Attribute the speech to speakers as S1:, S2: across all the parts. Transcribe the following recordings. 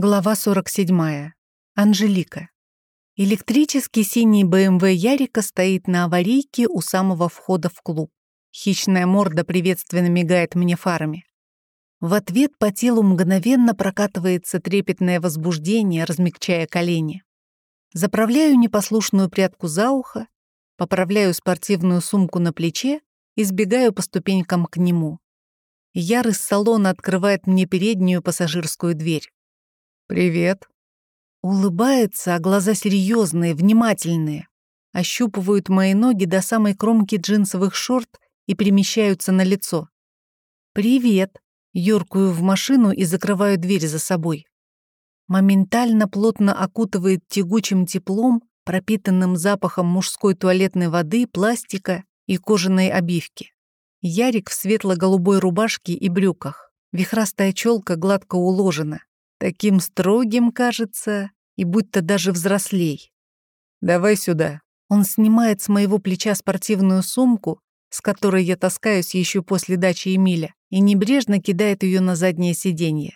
S1: Глава 47. Анжелика. Электрический синий БМВ Ярика стоит на аварийке у самого входа в клуб. Хищная морда приветственно мигает мне фарами. В ответ по телу мгновенно прокатывается трепетное возбуждение, размягчая колени. Заправляю непослушную прядку за ухо, поправляю спортивную сумку на плече и сбегаю по ступенькам к нему. Яр из салона открывает мне переднюю пассажирскую дверь.
S2: «Привет».
S1: Улыбается, а глаза серьезные, внимательные. Ощупывают мои ноги до самой кромки джинсовых шорт и перемещаются на лицо. «Привет». Юркую в машину и закрываю дверь за собой. Моментально плотно окутывает тягучим теплом, пропитанным запахом мужской туалетной воды, пластика и кожаной обивки. Ярик в светло-голубой рубашке и брюках. Вихрастая челка гладко уложена. Таким строгим, кажется, и будто даже взрослей.
S2: «Давай сюда».
S1: Он снимает с моего плеча спортивную сумку, с которой я таскаюсь еще после дачи Эмиля, и небрежно кидает ее на заднее сиденье.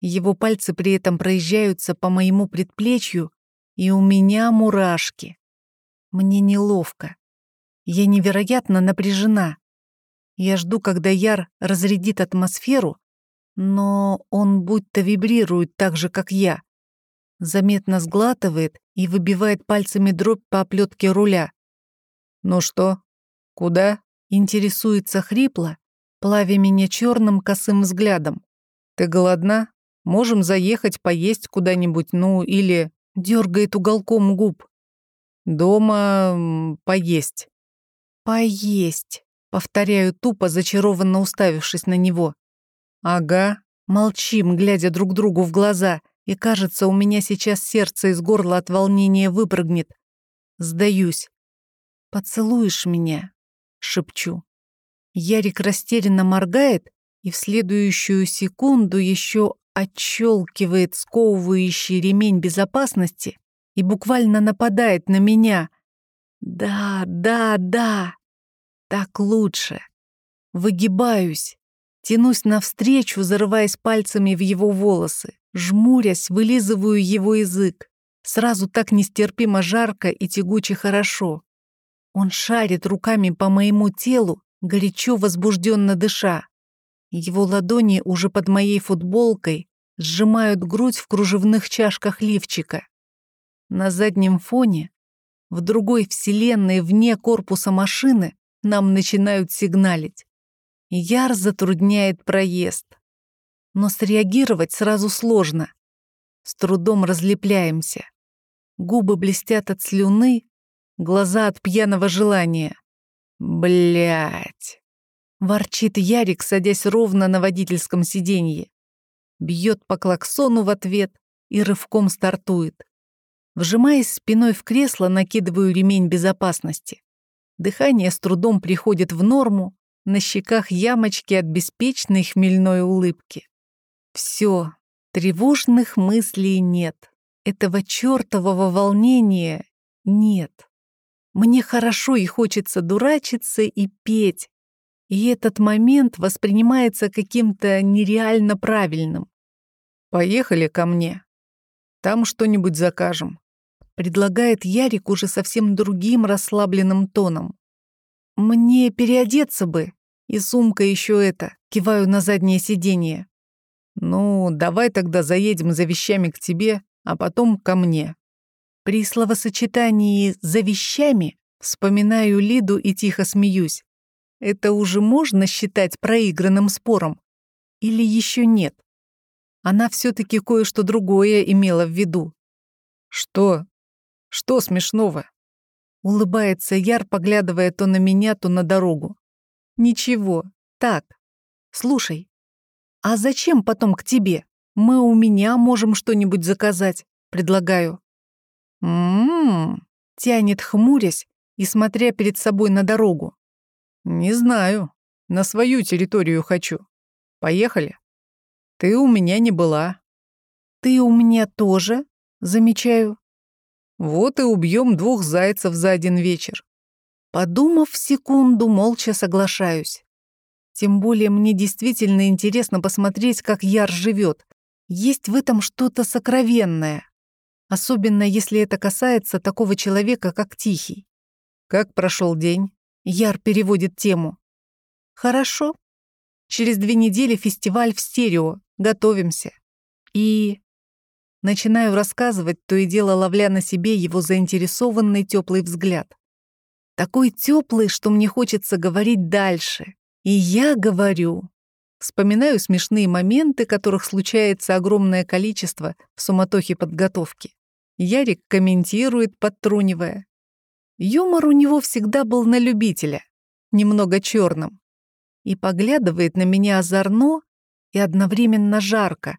S1: Его пальцы при этом проезжаются по моему предплечью, и у меня мурашки. Мне неловко. Я невероятно напряжена. Я жду, когда Яр разрядит атмосферу, но он будто вибрирует так же, как я. Заметно сглатывает и выбивает пальцами дробь по оплетке руля.
S2: «Ну что? Куда?»
S1: Интересуется хрипло, плавя меня черным косым взглядом.
S2: «Ты голодна? Можем заехать поесть куда-нибудь, ну или...»
S1: Дергает уголком губ.
S2: «Дома... поесть».
S1: «Поесть», — повторяю тупо, зачарованно уставившись на него.
S2: «Ага».
S1: Молчим, глядя друг другу в глаза, и кажется, у меня сейчас сердце из горла от волнения выпрыгнет. Сдаюсь. «Поцелуешь меня?» — шепчу. Ярик растерянно моргает и в следующую секунду еще отщелкивает сковывающий ремень безопасности и буквально нападает на меня. «Да, да, да! Так лучше!» Выгибаюсь, Тянусь навстречу, зарываясь пальцами в его волосы. Жмурясь, вылизываю его язык. Сразу так нестерпимо жарко и тягуче хорошо. Он шарит руками по моему телу, горячо возбужденно дыша. Его ладони уже под моей футболкой сжимают грудь в кружевных чашках лифчика. На заднем фоне, в другой вселенной вне корпуса машины, нам начинают сигналить. Яр затрудняет проезд. Но среагировать сразу сложно. С трудом разлепляемся. Губы блестят от слюны, глаза от пьяного желания. Блять! Ворчит Ярик, садясь ровно на водительском сиденье. Бьет по клаксону в ответ и рывком стартует. Вжимаясь спиной в кресло, накидываю ремень безопасности. Дыхание с трудом приходит в норму, на щеках ямочки от беспечной хмельной улыбки. Все, тревожных мыслей нет. Этого чертового волнения нет. Мне хорошо и хочется дурачиться и петь. И этот момент воспринимается каким-то нереально правильным.
S2: «Поехали ко мне. Там что-нибудь закажем», —
S1: предлагает Ярик уже совсем другим расслабленным тоном. «Мне переодеться бы. И сумка еще это. Киваю на заднее сиденье.
S2: Ну, давай тогда заедем за вещами к тебе, а потом ко мне».
S1: При словосочетании «за вещами» вспоминаю Лиду и тихо смеюсь. Это уже можно считать проигранным спором? Или еще нет? Она все-таки кое-что другое имела в виду.
S2: «Что? Что смешного?»
S1: Улыбается Яр, поглядывая то на меня, то на дорогу. «Ничего. Так. Слушай, а зачем потом к тебе? Мы у меня можем что-нибудь заказать», — предлагаю.
S2: «М-м-м»,
S1: тянет, хмурясь и смотря перед собой на дорогу.
S2: «Не знаю. На свою территорию хочу. Поехали. Ты у меня не была».
S1: «Ты у меня тоже», — замечаю.
S2: Вот и убьем двух зайцев за один вечер.
S1: Подумав секунду, молча соглашаюсь. Тем более мне действительно интересно посмотреть, как Яр живет. Есть в этом что-то сокровенное, особенно если это касается такого человека, как Тихий.
S2: Как прошел день?
S1: Яр переводит тему. Хорошо. Через две недели фестиваль в стерео. Готовимся. И... Начинаю рассказывать, то и дело ловля на себе его заинтересованный теплый взгляд. Такой теплый, что мне хочется говорить дальше. И я говорю. Вспоминаю смешные моменты, которых случается огромное количество в суматохе подготовки. Ярик комментирует, подтрунивая. Юмор у него всегда был на любителя, немного черным. И поглядывает на меня озорно и одновременно жарко,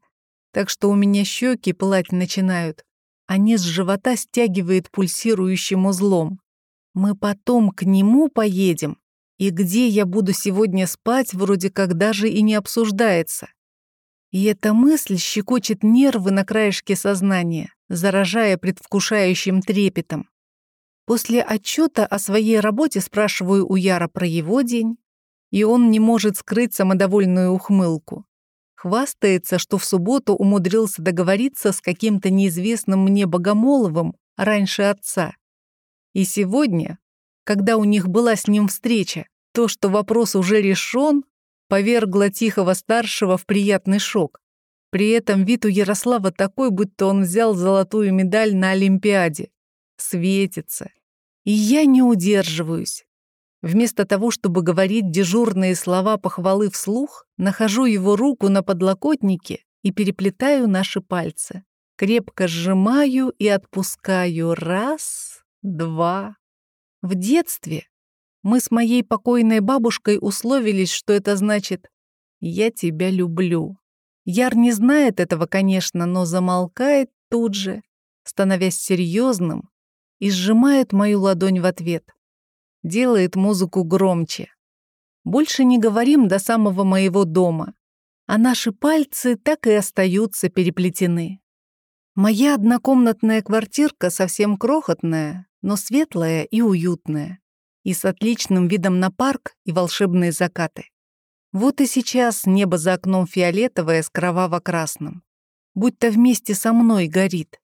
S1: так что у меня щеки пылать начинают, а низ живота стягивает пульсирующим узлом. Мы потом к нему поедем, и где я буду сегодня спать, вроде как даже и не обсуждается. И эта мысль щекочет нервы на краешке сознания, заражая предвкушающим трепетом. После отчета о своей работе спрашиваю у Яра про его день, и он не может скрыть самодовольную ухмылку. Хвастается, что в субботу умудрился договориться с каким-то неизвестным мне Богомоловым раньше отца. И сегодня, когда у них была с ним встреча, то, что вопрос уже решен, повергло Тихого-старшего в приятный шок. При этом вид у Ярослава такой, будто он взял золотую медаль на Олимпиаде светится. И я не удерживаюсь. Вместо того, чтобы говорить дежурные слова похвалы вслух, нахожу его руку на подлокотнике и переплетаю наши пальцы. Крепко сжимаю и отпускаю. Раз, два. В детстве мы с моей покойной бабушкой условились, что это значит «я тебя люблю». Яр не знает этого, конечно, но замолкает тут же, становясь серьезным и сжимает мою ладонь в ответ. Делает музыку громче. Больше не говорим до самого моего дома, а наши пальцы так и остаются переплетены. Моя однокомнатная квартирка совсем крохотная, но светлая и уютная, и с отличным видом на парк и волшебные закаты. Вот и сейчас небо за окном фиолетовое с кроваво-красным, будто вместе со мной горит.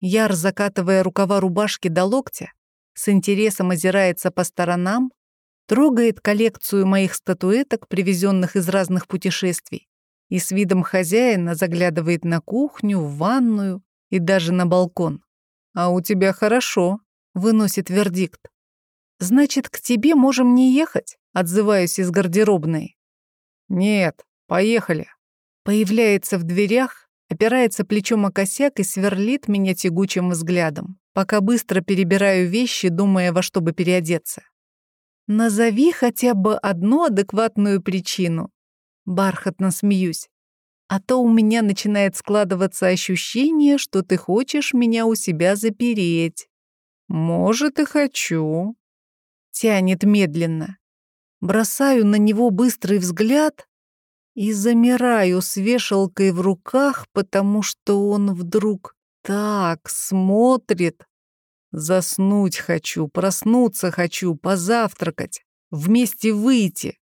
S1: Яр, закатывая рукава рубашки до локтя, с интересом озирается по сторонам, трогает коллекцию моих статуэток, привезенных из разных путешествий, и с видом хозяина заглядывает на кухню, в ванную и даже на балкон. «А у тебя хорошо», — выносит вердикт. «Значит, к тебе можем не ехать?» — отзываюсь из гардеробной.
S2: «Нет, поехали».
S1: Появляется в дверях, опирается плечом о косяк и сверлит меня тягучим взглядом, пока быстро перебираю вещи, думая, во что бы переодеться. «Назови хотя бы одну адекватную причину». Бархатно смеюсь. А то у меня начинает складываться ощущение, что ты хочешь меня у себя запереть.
S2: Может, и хочу.
S1: Тянет медленно. Бросаю на него быстрый взгляд, и замираю с вешалкой в руках, потому что он вдруг так смотрит. Заснуть хочу, проснуться хочу, позавтракать, вместе выйти.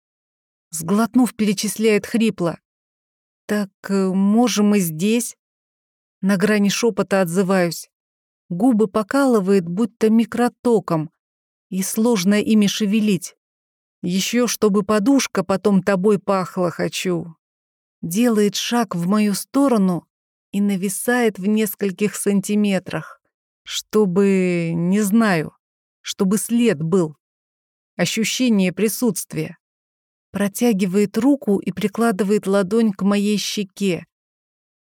S1: Сглотнув, перечисляет хрипло. «Так э, можем и здесь?» На грани шепота отзываюсь. Губы покалывает, будто микротоком, и сложно ими шевелить. Еще чтобы подушка потом тобой пахла хочу. Делает шаг в мою сторону и нависает в нескольких сантиметрах. Чтобы, не знаю, чтобы след был. Ощущение присутствия. Протягивает руку и прикладывает ладонь к моей щеке.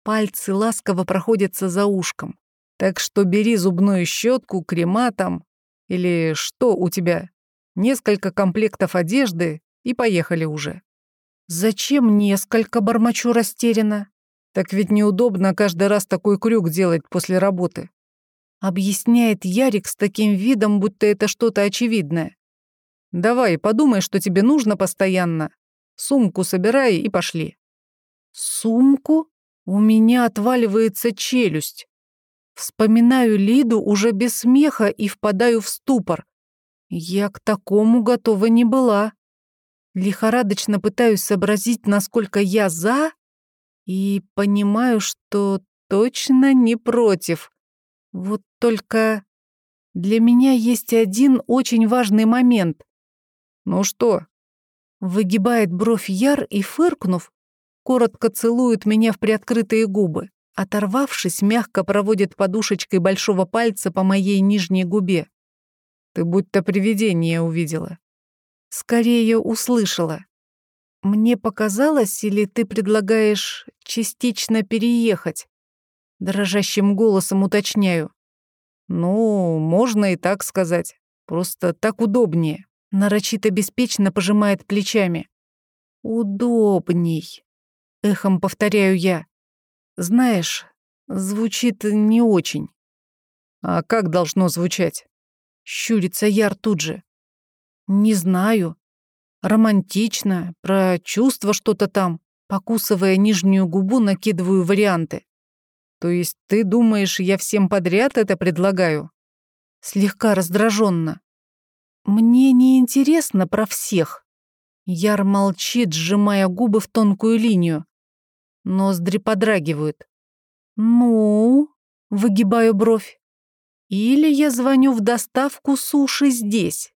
S1: Пальцы ласково проходятся за ушком. Так что бери зубную щетку, крема там. Или что у тебя? Несколько комплектов одежды и поехали уже. Зачем несколько, бормочу растерянно? Так ведь неудобно каждый раз такой крюк делать после работы. Объясняет Ярик с таким видом, будто это что-то очевидное. Давай, подумай, что тебе нужно постоянно. Сумку собирай и пошли. Сумку? У меня отваливается челюсть. Вспоминаю Лиду уже без смеха и впадаю в ступор. Я к такому готова не была. Лихорадочно пытаюсь сообразить, насколько я за, И понимаю, что точно не против. Вот только для меня есть один очень важный момент.
S2: Ну что?
S1: Выгибает бровь Яр и, фыркнув, коротко целует меня в приоткрытые губы. Оторвавшись, мягко проводит подушечкой большого пальца по моей нижней губе.
S2: Ты будто привидение увидела.
S1: Скорее услышала. Мне показалось, или ты предлагаешь частично переехать? Дрожащим голосом уточняю.
S2: Ну, можно и так сказать. Просто так удобнее.
S1: Нарочито беспечно пожимает плечами. Удобней. Эхом повторяю я. Знаешь, звучит не очень.
S2: А как должно звучать?
S1: Щурится Яр тут же. Не знаю. Романтично, про чувство что-то там. Покусывая нижнюю губу, накидываю варианты.
S2: То есть ты думаешь, я всем подряд это предлагаю?
S1: Слегка раздраженно. Мне не интересно про всех. Яр молчит, сжимая губы в тонкую линию. Ноздри подрагивают. «Ну?» — выгибаю бровь. «Или я звоню в доставку суши здесь.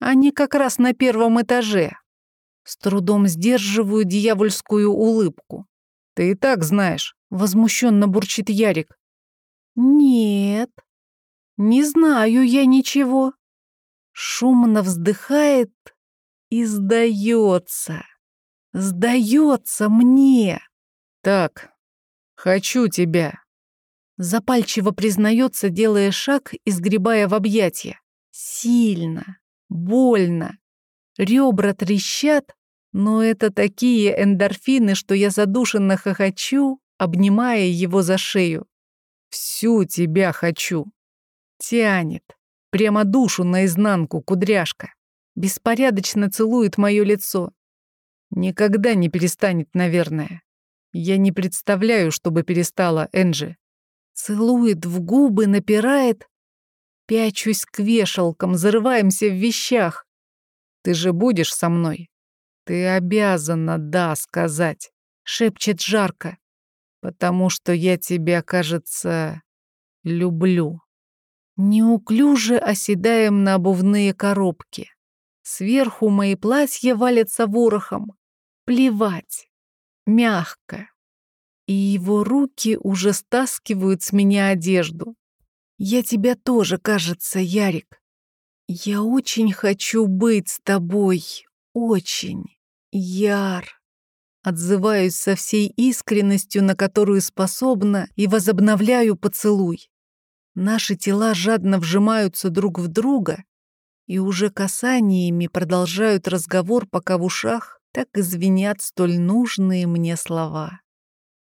S1: Они как раз на первом этаже». С трудом сдерживаю дьявольскую улыбку.
S2: «Ты и так знаешь»,
S1: Возмущенно бурчит Ярик. Нет, не знаю я ничего. Шумно вздыхает и сдается. Сдается мне.
S2: Так, хочу тебя.
S1: Запальчиво признается, делая шаг и сгребая в объятия. Сильно, больно. Ребра трещат, но это такие эндорфины, что я задушенно хохочу обнимая его за шею.
S2: «Всю тебя хочу!»
S1: Тянет. Прямо душу наизнанку, кудряшка. Беспорядочно целует мое лицо.
S2: Никогда не перестанет, наверное. Я не представляю, чтобы перестала, Энджи.
S1: Целует в губы, напирает. Пячусь к вешалкам, зарываемся в вещах.
S2: Ты же будешь со мной?
S1: Ты обязана «да» сказать, шепчет жарко потому что я тебя, кажется, люблю. Неуклюже оседаем на обувные коробки. Сверху мои платья валятся ворохом. Плевать. Мягко. И его руки уже стаскивают с меня одежду. Я тебя тоже, кажется, Ярик. Я очень хочу быть с тобой. Очень. Яр. Отзываюсь со всей искренностью, на которую способна, и возобновляю поцелуй. Наши тела жадно вжимаются друг в друга, и уже касаниями продолжают разговор, пока в ушах так и звенят столь нужные мне слова.